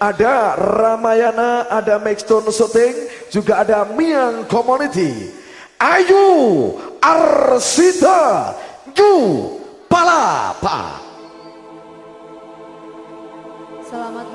ada Ramayana, ada Maxton Shooting, juga ada Mian Community. Ayu Arsita Ju Palapa. Selamat